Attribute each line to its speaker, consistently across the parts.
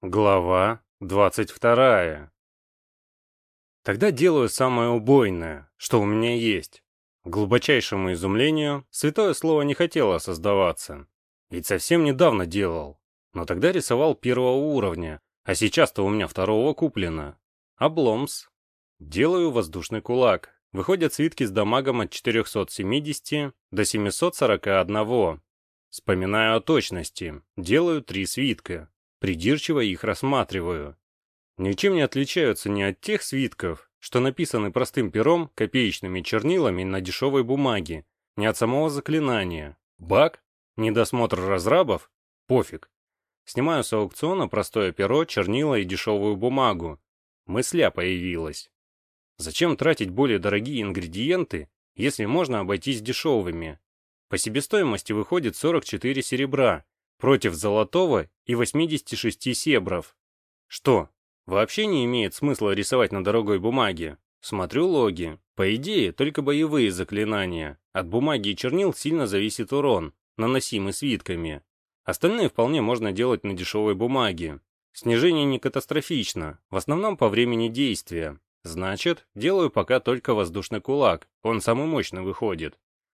Speaker 1: Глава 22. Тогда делаю самое убойное, что у меня есть. К глубочайшему изумлению, святое слово не хотело создаваться. Ведь совсем недавно делал. Но тогда рисовал первого уровня, а сейчас-то у меня второго куплено. Обломс. Делаю воздушный кулак. Выходят свитки с дамагом от 470 до 741. Вспоминаю о точности. Делаю три свитка. Придирчиво их рассматриваю. Ничем не отличаются ни от тех свитков, что написаны простым пером, копеечными чернилами на дешевой бумаге, ни от самого заклинания. Баг? Недосмотр разрабов? Пофиг. Снимаю с аукциона простое перо, чернила и дешевую бумагу. Мысля появилась. Зачем тратить более дорогие ингредиенты, если можно обойтись дешевыми? По себестоимости выходит 44 серебра, против золотого и 86 себров. Что, вообще не имеет смысла рисовать на дорогой бумаге? Смотрю логи. По идее, только боевые заклинания. От бумаги и чернил сильно зависит урон, наносимый свитками. Остальные вполне можно делать на дешевой бумаге. Снижение не катастрофично, в основном по времени действия. Значит, делаю пока только воздушный кулак, он самый мощный выходит.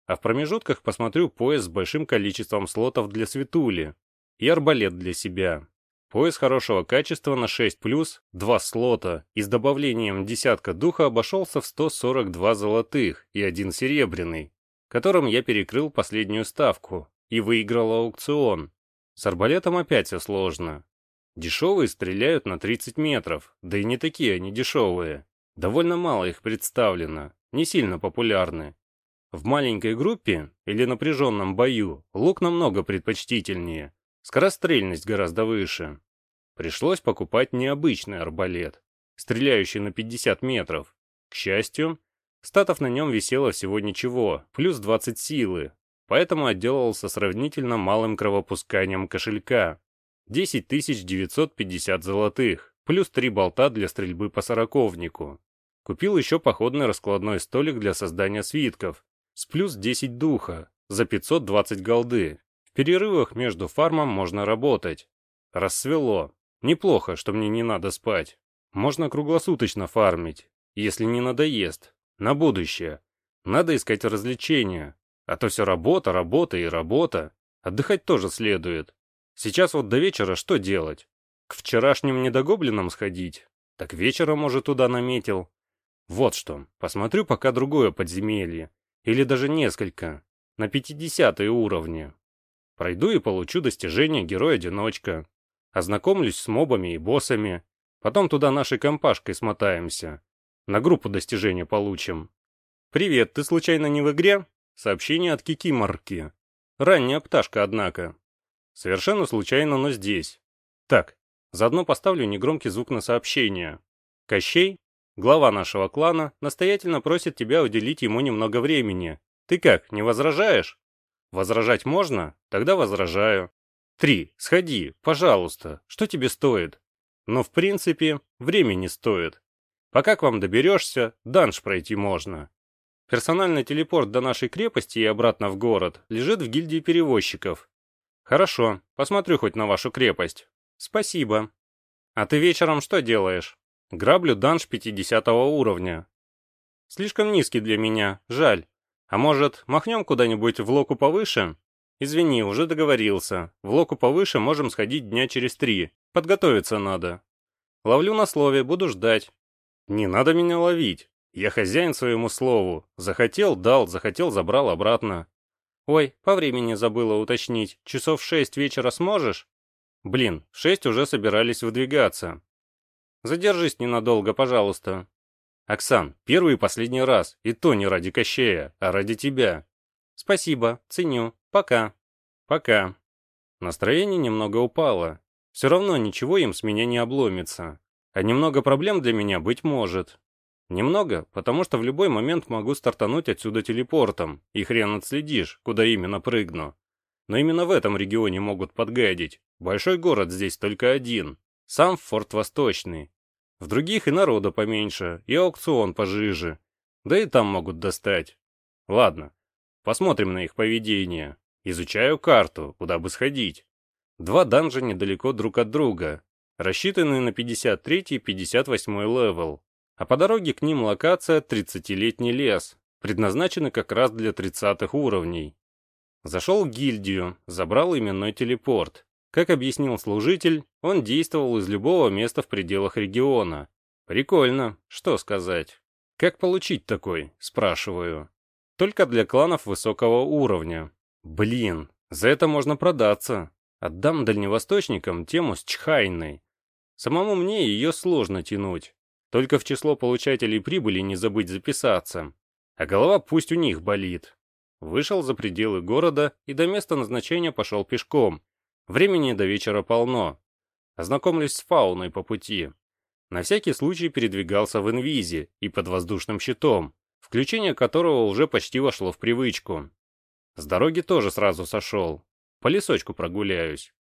Speaker 1: А в промежутках посмотрю пояс с большим количеством слотов для светули и арбалет для себя. Пояс хорошего качества на 6+, 2 слота и с добавлением десятка духа обошелся в 142 золотых и один серебряный, которым я перекрыл последнюю ставку и выиграл аукцион. С арбалетом опять все сложно. Дешевые стреляют на 30 метров, да и не такие они дешевые. Довольно мало их представлено, не сильно популярны. В маленькой группе или напряженном бою лук намного предпочтительнее, скорострельность гораздо выше. Пришлось покупать необычный арбалет, стреляющий на 50 метров. К счастью, статов на нем висело всего ничего, плюс 20 силы, поэтому отделался сравнительно малым кровопусканием кошелька. 10 950 золотых, плюс 3 болта для стрельбы по сороковнику. Купил еще походный раскладной столик для создания свитков, с плюс 10 духа, за 520 голды. В перерывах между фармом можно работать. Рассвело. Неплохо, что мне не надо спать. Можно круглосуточно фармить, если не надоест. На будущее. Надо искать развлечения. А то все работа, работа и работа. Отдыхать тоже следует. Сейчас вот до вечера что делать? К вчерашним недогоблинам сходить? Так вечером, может, туда наметил. Вот что, посмотрю пока другое подземелье или даже несколько, на 50 уровне. Пройду и получу достижение Герой-одиночка. Ознакомлюсь с мобами и боссами. Потом туда нашей компашкой смотаемся. На группу достижения получим. «Привет, ты случайно не в игре?» Сообщение от Кикиморки. Ранняя пташка, однако. Совершенно случайно, но здесь. Так, заодно поставлю негромкий звук на сообщение. Кощей, Глава нашего клана настоятельно просит тебя уделить ему немного времени. Ты как, не возражаешь? Возражать можно? Тогда возражаю. Три. Сходи, пожалуйста. Что тебе стоит? Но в принципе, времени стоит. Пока к вам доберешься, данж пройти можно. Персональный телепорт до нашей крепости и обратно в город лежит в гильдии перевозчиков. Хорошо, посмотрю хоть на вашу крепость. Спасибо. А ты вечером что делаешь? Граблю данж 50 уровня. Слишком низкий для меня, жаль. А может, махнем куда-нибудь в локу повыше? Извини, уже договорился. В локу повыше можем сходить дня через три. Подготовиться надо. Ловлю на слове, буду ждать. Не надо меня ловить. Я хозяин своему слову. Захотел — дал, захотел — забрал обратно. Ой, по времени забыла уточнить. Часов в шесть вечера сможешь? Блин, в шесть уже собирались выдвигаться. Задержись ненадолго, пожалуйста. Оксан, первый и последний раз, и то не ради Кощея, а ради тебя. Спасибо, ценю. Пока. Пока. Настроение немного упало. Все равно ничего им с меня не обломится. А немного проблем для меня быть может. Немного, потому что в любой момент могу стартануть отсюда телепортом, и хрен отследишь, куда именно прыгну. Но именно в этом регионе могут подгадить. Большой город здесь только один. Сам форт Восточный. В других и народа поменьше, и аукцион пожиже. Да и там могут достать. Ладно, посмотрим на их поведение. Изучаю карту, куда бы сходить. Два данжа недалеко друг от друга. рассчитанные на 53 и 58 левел, а по дороге к ним локация 30-летний лес, предназначенный как раз для 30-х уровней. Зашел в гильдию, забрал именной телепорт. Как объяснил служитель, он действовал из любого места в пределах региона. Прикольно, что сказать. Как получить такой, спрашиваю. Только для кланов высокого уровня. Блин, за это можно продаться. Отдам дальневосточникам тему с Чхайной. Самому мне ее сложно тянуть. Только в число получателей прибыли не забыть записаться. А голова пусть у них болит. Вышел за пределы города и до места назначения пошел пешком. Времени до вечера полно. Ознакомлюсь с фауной по пути. На всякий случай передвигался в инвизе и под воздушным щитом, включение которого уже почти вошло в привычку. С дороги тоже сразу сошел. По лесочку прогуляюсь.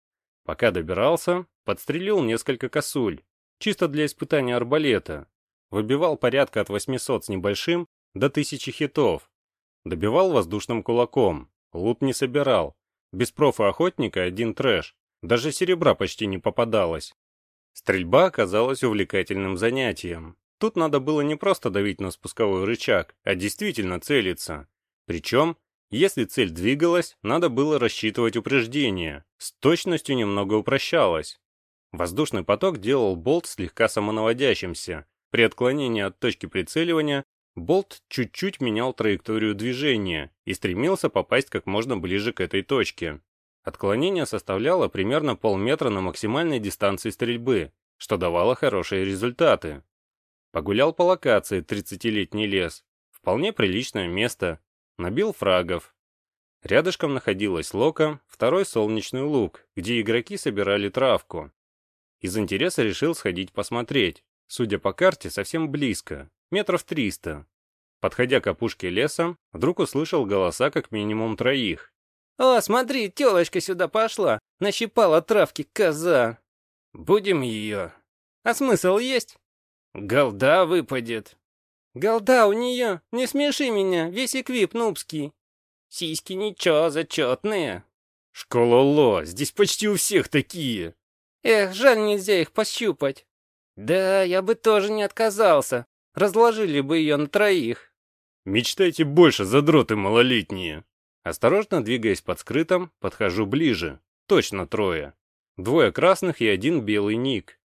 Speaker 1: Пока добирался, подстрелил несколько косуль, чисто для испытания арбалета. Выбивал порядка от 800 с небольшим до 1000 хитов. Добивал воздушным кулаком, лут не собирал. Без профа охотника один трэш, даже серебра почти не попадалось. Стрельба оказалась увлекательным занятием. Тут надо было не просто давить на спусковой рычаг, а действительно целиться. Причем, если цель двигалась, надо было рассчитывать упреждение. С точностью немного упрощалось. Воздушный поток делал болт слегка самонаводящимся. При отклонении от точки прицеливания болт чуть-чуть менял траекторию движения и стремился попасть как можно ближе к этой точке. Отклонение составляло примерно полметра на максимальной дистанции стрельбы, что давало хорошие результаты. Погулял по локации 30-летний лес. Вполне приличное место. Набил фрагов. Рядышком находилась лока, второй солнечный луг, где игроки собирали травку. Из интереса решил сходить посмотреть. Судя по карте, совсем близко, метров триста. Подходя к опушке леса, вдруг услышал голоса как минимум троих.
Speaker 2: «О, смотри, телочка сюда пошла, нащипала травки коза».
Speaker 1: «Будем ее».
Speaker 2: «А смысл есть?»
Speaker 1: «Голда выпадет».
Speaker 2: «Голда у нее, не смеши меня, весь эквип нубский». «Сиськи ничего, зачетные».
Speaker 1: «Школа Ло, здесь почти у всех такие».
Speaker 2: «Эх, жаль нельзя их пощупать». «Да, я бы тоже не отказался, разложили бы ее на троих».
Speaker 1: «Мечтайте больше, задроты малолетние». Осторожно двигаясь под скрытым, подхожу ближе. Точно трое. Двое красных и один белый ник.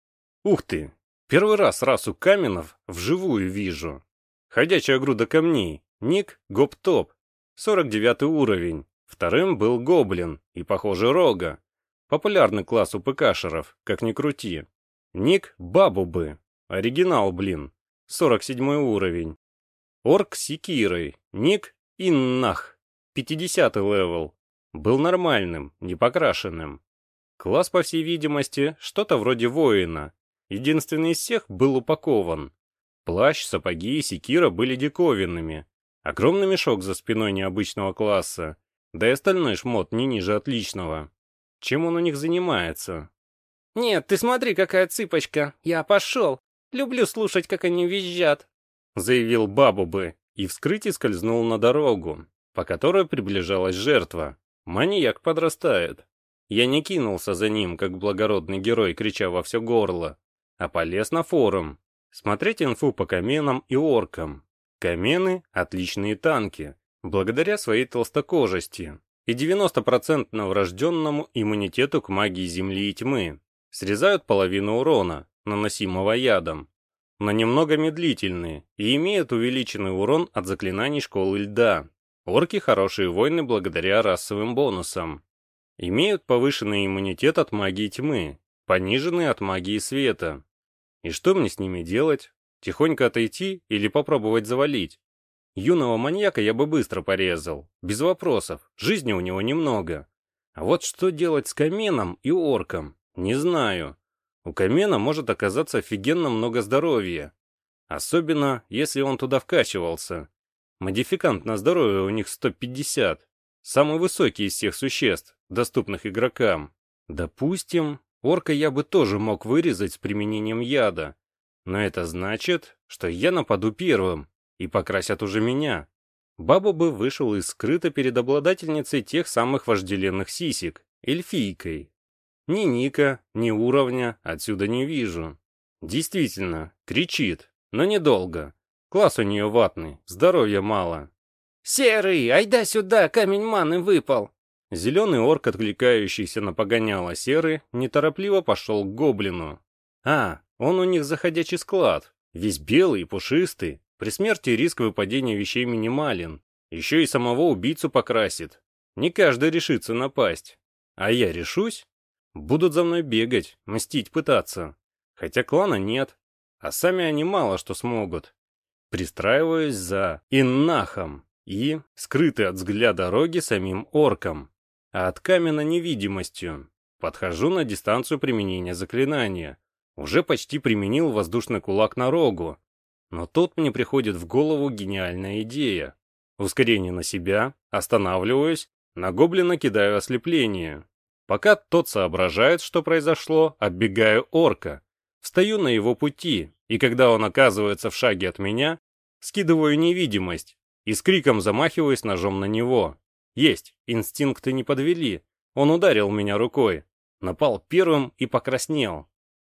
Speaker 1: Ух ты! Первый раз расу каменов вживую вижу. Ходячая груда камней. Ник Гоп-Топ. 49 уровень. Вторым был Гоблин и, похоже, Рога. Популярный класс у ПКшеров, как ни крути. Ник Бабубы. Оригинал, блин. 47 уровень. Орк с секирой. Ник Иннах. 50 левел. Был нормальным, не покрашенным. Класс, по всей видимости, что-то вроде воина. Единственный из всех был упакован. Плащ, сапоги и секира были диковинными. Огромный мешок за спиной необычного класса. Да и остальной шмот не ниже отличного. Чем он у них занимается?
Speaker 2: «Нет, ты смотри, какая цыпочка. Я пошел. Люблю слушать, как они визжат», —
Speaker 1: заявил Бабубы и вскрытие скользнул на дорогу по которой приближалась жертва. Маньяк подрастает. Я не кинулся за ним, как благородный герой, крича во все горло, а полез на форум. Смотреть инфу по каменам и оркам. Камены — отличные танки, благодаря своей толстокожести и 90% врожденному иммунитету к магии земли и тьмы. Срезают половину урона, наносимого ядом, но немного медлительные и имеют увеличенный урон от заклинаний школы льда. Орки хорошие воины благодаря расовым бонусам. Имеют повышенный иммунитет от магии тьмы, пониженный от магии света. И что мне с ними делать? Тихонько отойти или попробовать завалить? Юного маньяка я бы быстро порезал, без вопросов, жизни у него немного. А вот что делать с каменом и орком, не знаю. У камена может оказаться офигенно много здоровья. Особенно, если он туда вкачивался. Модификант на здоровье у них 150. Самый высокий из всех существ, доступных игрокам. Допустим, орка я бы тоже мог вырезать с применением яда. Но это значит, что я нападу первым, и покрасят уже меня. Баба бы вышел из скрыта перед обладательницей тех самых вожделенных сисек, эльфийкой. Ни ника, ни уровня отсюда не вижу. Действительно, кричит, но недолго. Класс у нее ватный, здоровья мало.
Speaker 2: «Серый, айда сюда, камень маны выпал!»
Speaker 1: Зеленый орк, откликающийся на погоняло серый, неторопливо пошел к гоблину. А, он у них заходящий склад, весь белый и пушистый. При смерти риск выпадения вещей минимален. Еще и самого убийцу покрасит. Не каждый решится напасть. А я решусь? Будут за мной бегать, мстить пытаться. Хотя клана нет, а сами они мало что смогут. Пристраиваюсь за Иннахом и, скрытый от взгляда дороги самим орком, а от камена невидимостью. Подхожу на дистанцию применения заклинания. Уже почти применил воздушный кулак на рогу. Но тут мне приходит в голову гениальная идея. Ускорение на себя, останавливаюсь, на гоблина кидаю ослепление. Пока тот соображает, что произошло, оббегаю орка. Встаю на его пути, и когда он оказывается в шаге от меня, скидываю невидимость и с криком замахиваюсь ножом на него. Есть, инстинкты не подвели. Он ударил меня рукой. Напал первым и покраснел.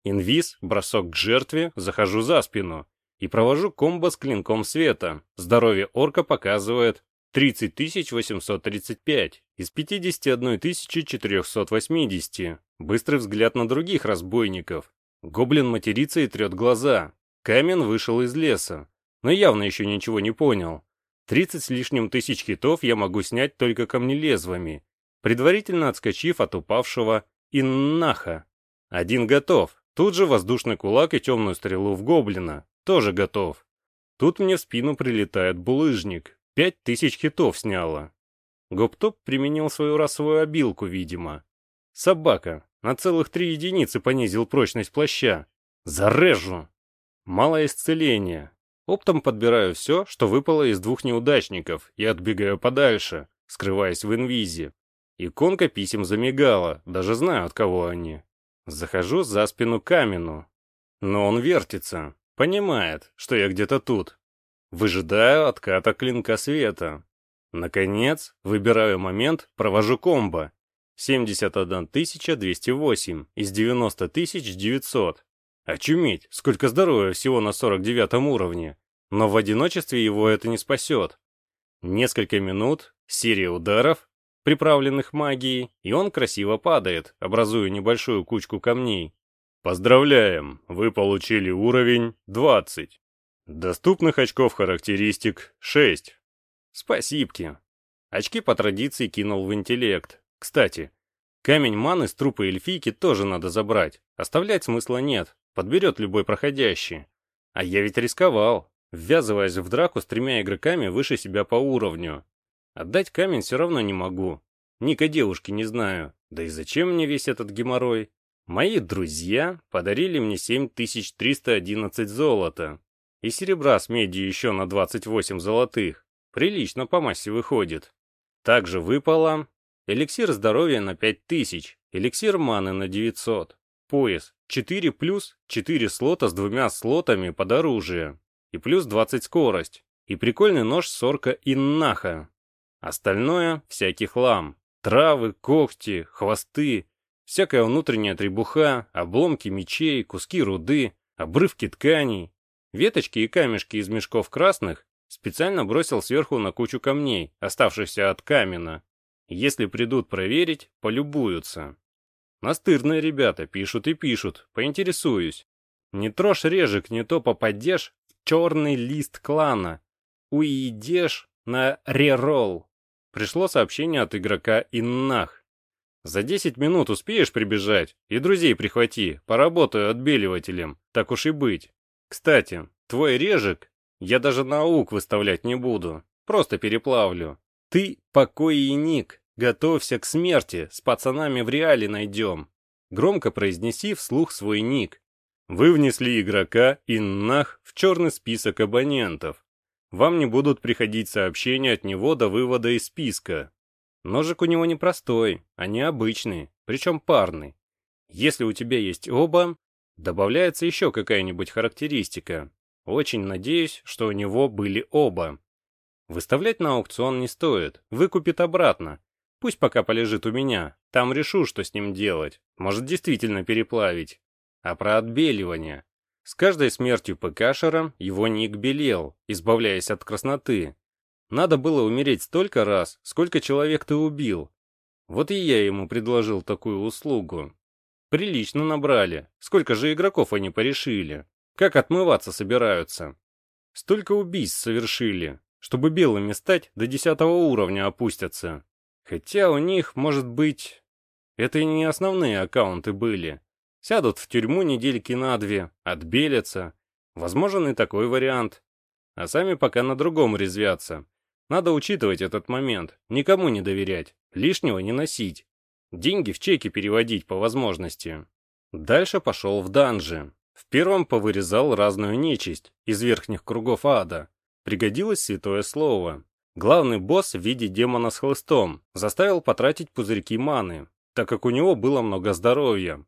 Speaker 1: Инвиз, бросок к жертве, захожу за спину и провожу комбо с клинком света. Здоровье орка показывает 30 835 из 51 480. Быстрый взгляд на других разбойников. Гоблин матерится и трет глаза. Камен вышел из леса, но явно еще ничего не понял. 30 с лишним тысяч хитов я могу снять только камнелезвами, предварительно отскочив от упавшего Иннаха. Один готов. Тут же воздушный кулак и темную стрелу в гоблина. Тоже готов. Тут мне в спину прилетает булыжник. Пять тысяч хитов сняло. Гоптоп применил свою расовую обилку, видимо. Собака. На целых три единицы понизил прочность плаща. Зарежу. Малое исцеление. Оптом подбираю все, что выпало из двух неудачников, и отбегаю подальше, скрываясь в инвизе. Иконка писем замигала, даже знаю, от кого они. Захожу за спину камену. Но он вертится, понимает, что я где-то тут. Выжидаю отката клинка света. Наконец, выбираю момент, провожу комбо. 71 208 из 90 900. Очуметь, сколько здоровья всего на 49 уровне. Но в одиночестве его это не спасет. Несколько минут, серия ударов, приправленных магией, и он красиво падает, образуя небольшую кучку камней. Поздравляем, вы получили уровень 20. Доступных очков характеристик 6. Спасибки. Очки по традиции кинул в интеллект. Кстати, камень маны с трупа эльфийки тоже надо забрать. Оставлять смысла нет, подберет любой проходящий. А я ведь рисковал, ввязываясь в драку с тремя игроками выше себя по уровню. Отдать камень все равно не могу. Ника девушки не знаю. Да и зачем мне весь этот геморрой? Мои друзья подарили мне 7311 золота. И серебра с медью еще на 28 золотых. Прилично по массе выходит. Также выпало эликсир здоровья на 5000, эликсир маны на 900, пояс 4 плюс 4 слота с двумя слотами под оружие и плюс 20 скорость, и прикольный нож сорка Иннаха. Остальное — всякий хлам. Травы, когти, хвосты, всякая внутренняя требуха, обломки мечей, куски руды, обрывки тканей. Веточки и камешки из мешков красных специально бросил сверху на кучу камней, оставшихся от камена. Если придут проверить, полюбуются. Настырные ребята, пишут и пишут, поинтересуюсь. Не трожь режек, не то попадешь в черный лист клана. Уйдешь на реролл. Пришло сообщение от игрока Иннах. За 10 минут успеешь прибежать? И друзей прихвати, поработаю отбеливателем, так уж и быть. Кстати, твой режек я даже наук выставлять не буду, просто переплавлю. Ты покойник, готовься к смерти, с пацанами в реале найдем. Громко произнеси вслух свой ник. Вы внесли игрока Иннах в черный список абонентов. Вам не будут приходить сообщения от него до вывода из списка. Ножик у него не простой, а необычный, причем парный. Если у тебя есть оба, добавляется еще какая-нибудь характеристика. Очень надеюсь, что у него были оба. Выставлять на аукцион не стоит, выкупит обратно. Пусть пока полежит у меня. Там решу, что с ним делать. Может, действительно переплавить. А про отбеливание. С каждой смертью ПКшера его ник белел, избавляясь от красноты. Надо было умереть столько раз, сколько человек ты убил. Вот и я ему предложил такую услугу. Прилично набрали. Сколько же игроков они порешили? Как отмываться собираются? Столько убийств совершили, чтобы белыми стать до десятого уровня опустятся. Хотя у них, может быть... Это и не основные аккаунты были. Сядут в тюрьму недельки на две, отбелятся. Возможен и такой вариант. А сами пока на другом резвятся. Надо учитывать этот момент, никому не доверять, лишнего не носить. Деньги в чеки переводить по возможности. Дальше пошел в данжи. В первом повырезал разную нечисть из верхних кругов ада. Пригодилось святое слово. Главный босс в виде демона с хлыстом заставил потратить пузырьки маны, так как у него было много здоровья.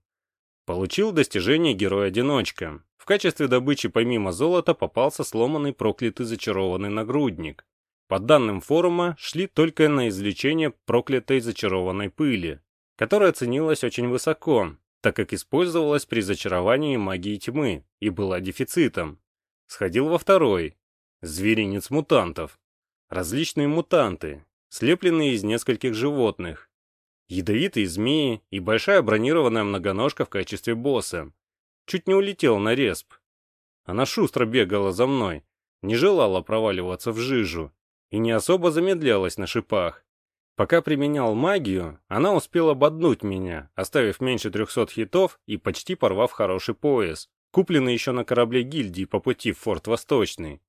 Speaker 1: Получил достижение Герой-одиночка. В качестве добычи помимо золота попался сломанный проклятый зачарованный нагрудник. По данным форума, шли только на извлечение проклятой зачарованной пыли которая ценилась очень высоко, так как использовалась при зачаровании магии тьмы и была дефицитом. Сходил во второй. Зверинец мутантов. Различные мутанты, слепленные из нескольких животных. Ядовитые змеи и большая бронированная многоножка в качестве босса. Чуть не улетел на респ. Она шустро бегала за мной, не желала проваливаться в жижу и не особо замедлялась на шипах. Пока применял магию, она успела ободнуть меня, оставив меньше 300 хитов и почти порвав хороший пояс, купленный еще на корабле гильдии по пути в Форт Восточный.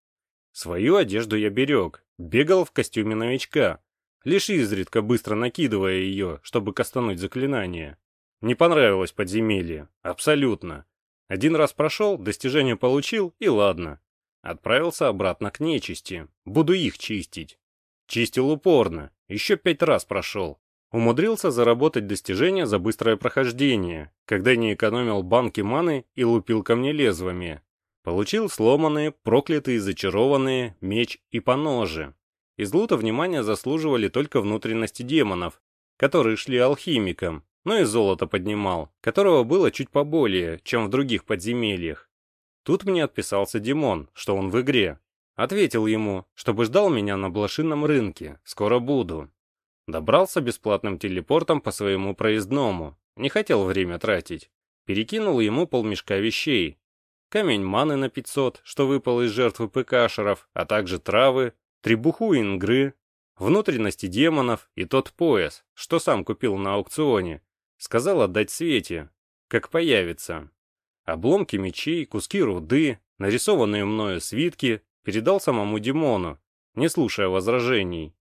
Speaker 1: Свою одежду я берег, бегал в костюме новичка, лишь изредка быстро накидывая ее, чтобы кастануть заклинание. Не понравилось подземелье, абсолютно. Один раз прошел, достижение получил, и ладно. Отправился обратно к нечисти, буду их чистить. Чистил упорно, еще пять раз прошел. Умудрился заработать достижение за быстрое прохождение, когда не экономил банки маны и лупил ко мне лезвами. Получил сломанные, проклятые, зачарованные, меч и поножи. Из лута внимания заслуживали только внутренности демонов, которые шли алхимикам, но и золото поднимал, которого было чуть поболее, чем в других подземельях. Тут мне отписался Димон, что он в игре, Ответил ему, чтобы ждал меня на блошином рынке, скоро буду. Добрался бесплатным телепортом по своему проездному, не хотел время тратить. Перекинул ему полмешка вещей. Камень маны на 500, что выпал из жертвы ПКшеров, а также травы, требуху ингры, внутренности демонов и тот пояс, что сам купил на аукционе. Сказал отдать Свете, как появится. Обломки мечей, куски руды, нарисованные мною свитки, передал самому Димону, не слушая возражений.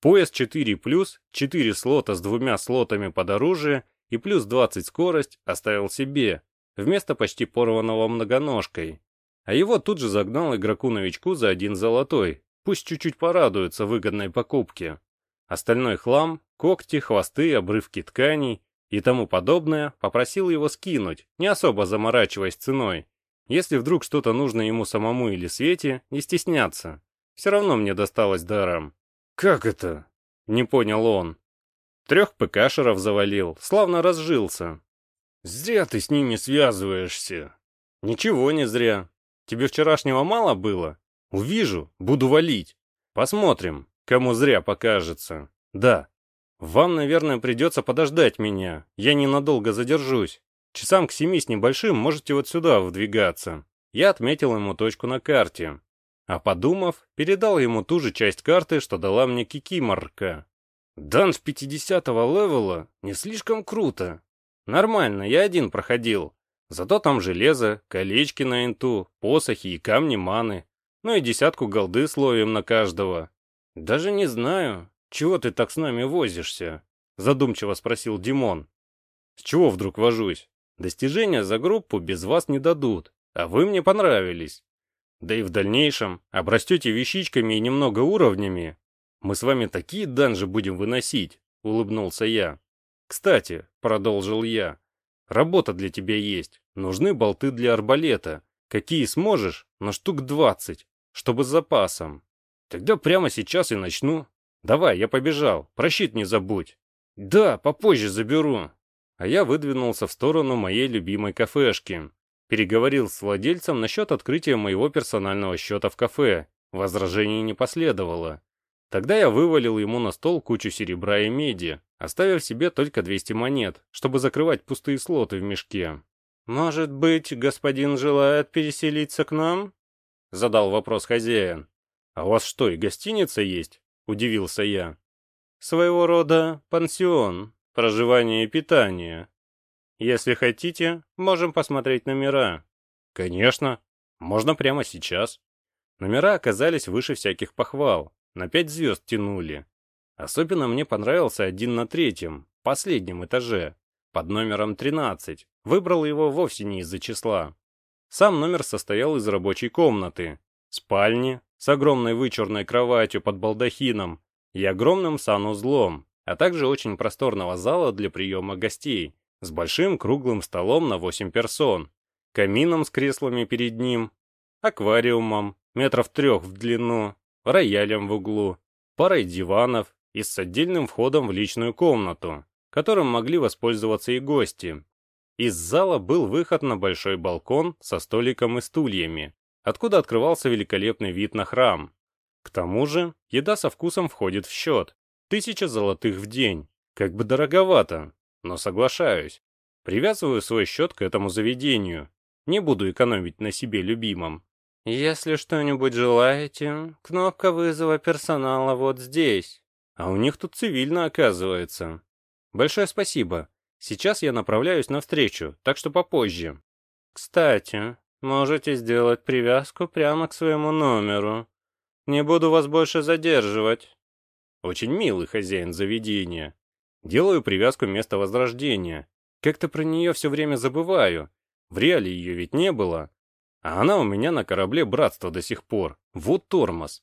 Speaker 1: Пояс 4+, 4 слота с двумя слотами под оружие и плюс 20 скорость оставил себе, вместо почти порванного многоножкой. А его тут же загнал игроку-новичку за один золотой, пусть чуть-чуть порадуется выгодной покупке. Остальной хлам, когти, хвосты, обрывки тканей и тому подобное попросил его скинуть, не особо заморачиваясь ценой. Если вдруг что-то нужно ему самому или Свете, не стесняться. Все равно мне досталось даром. «Как это?» — не понял он. Трех ПКшеров завалил, славно разжился. «Зря ты с ними связываешься». «Ничего не зря. Тебе вчерашнего мало было? Увижу, буду валить. Посмотрим, кому зря покажется. Да, вам, наверное, придется подождать меня. Я ненадолго задержусь. Часам к семи с небольшим можете вот сюда выдвигаться. Я отметил ему точку на карте. А подумав, передал ему ту же часть карты, что дала мне Кикиморка. Данж 50-го левела не слишком круто. Нормально, я один проходил. Зато там железо, колечки на инту, посохи и камни маны. Ну и десятку голды словим на каждого. Даже не знаю, чего ты так с нами возишься? Задумчиво спросил Димон. С чего вдруг вожусь? Достижения за группу без вас не дадут, а вы мне понравились. Да и в дальнейшем обрастете вещичками и немного уровнями. Мы с вами такие данжи будем выносить, улыбнулся я. Кстати, продолжил я, работа для тебя есть. Нужны болты для арбалета. Какие сможешь, но штук двадцать, чтобы с запасом. Тогда прямо сейчас и начну. Давай, я побежал, про щит не забудь. Да, попозже заберу. А я выдвинулся в сторону моей любимой кафешки. Переговорил с владельцем насчет открытия моего персонального счета в кафе. Возражений не последовало. Тогда я вывалил ему на стол кучу серебра и меди, оставив себе только 200 монет, чтобы закрывать пустые слоты в мешке. «Может быть, господин желает переселиться к нам?» — задал вопрос хозяин. «А у вас что, и гостиница есть?» — удивился я. «Своего рода пансион, проживание и питание. Если хотите, можем посмотреть номера». «Конечно. Можно прямо сейчас». Номера оказались выше всяких похвал. На пять звезд тянули. Особенно мне понравился один на третьем, последнем этаже, под номером 13. Выбрал его вовсе не из-за числа. Сам номер состоял из рабочей комнаты, спальни с огромной вычурной кроватью под балдахином и огромным санузлом, а также очень просторного зала для приема гостей с большим круглым столом на 8 персон, камином с креслами перед ним, аквариумом метров трех в длину, роялем в углу, парой диванов и с отдельным входом в личную комнату, которым могли воспользоваться и гости. Из зала был выход на большой балкон со столиком и стульями, откуда открывался великолепный вид на храм. К тому же, еда со вкусом входит в счет. Тысяча золотых в день. Как бы дороговато, но соглашаюсь. Привязываю свой счет к этому заведению. Не буду экономить на себе любимом. «Если что-нибудь желаете, кнопка вызова персонала вот здесь». А у них тут цивильно оказывается. Большое спасибо. Сейчас я направляюсь навстречу, так что попозже. Кстати, можете сделать привязку прямо к своему номеру. Не буду вас больше задерживать. Очень милый хозяин заведения. Делаю привязку места возрождения. Как-то про нее все время забываю. В реале ее ведь не было. А она у меня на корабле братства до сих пор. Вот тормоз.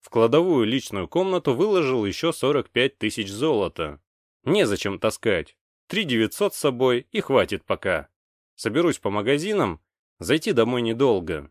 Speaker 1: В кладовую личную комнату выложил еще 45 тысяч золота. Незачем таскать. 3 900 с собой и хватит пока. Соберусь по магазинам, зайти домой недолго.